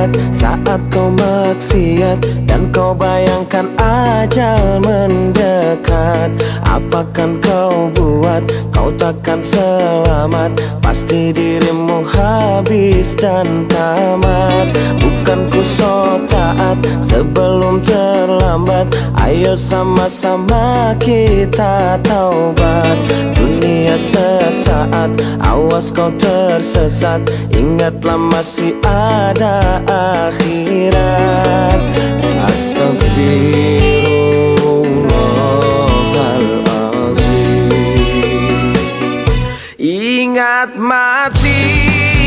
buat saat kau maksiat Dan kau bayangkan ajal mendekat. Apakan kau buat, kau takkan selamat. Pasti dirimu habis dan tamat. Bukan ku taat sebelum terlambat. Ayo sama-sama kita taubat Dunia sesaat, awas kau tersesat Ingatlah masih ada akhirat. Astagfirullahaladzim. Ingat mati,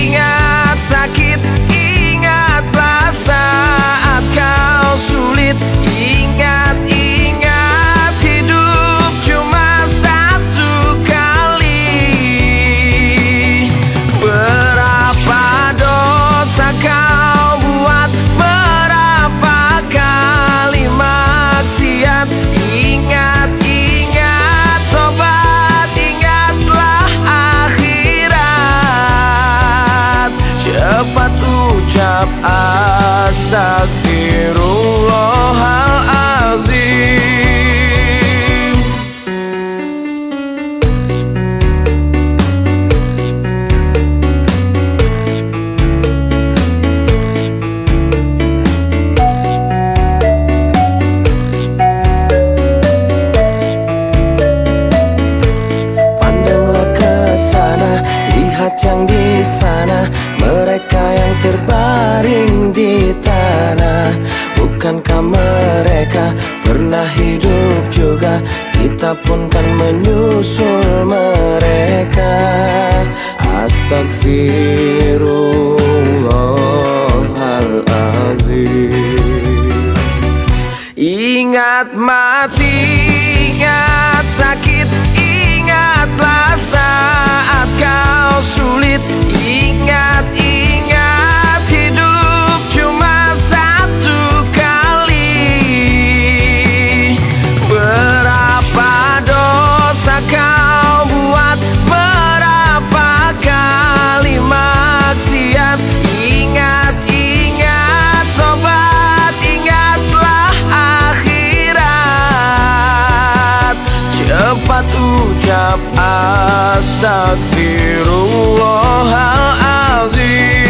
ingat dapat ucap astagfirullahaladzim Bukankah mereka pernah hidup juga? Kita pun kan menyusul mereka. Astagfirullahalazim Ingat mati, ingat sakit Ingatlah saat kau sulit Cepat ucap astagfirullahalazim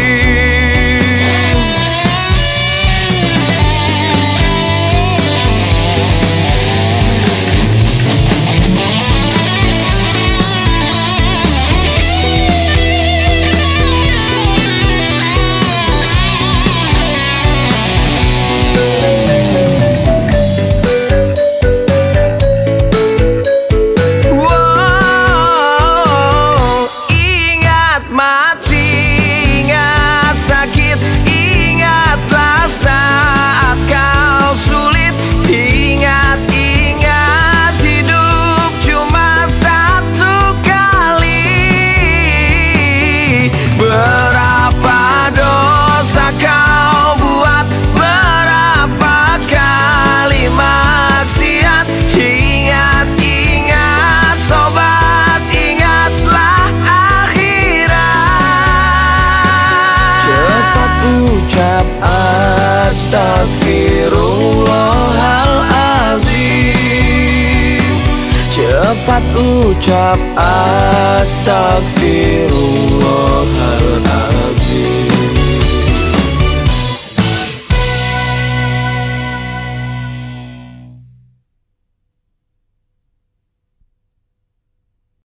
Tepat ucap astagfirullahaladzim.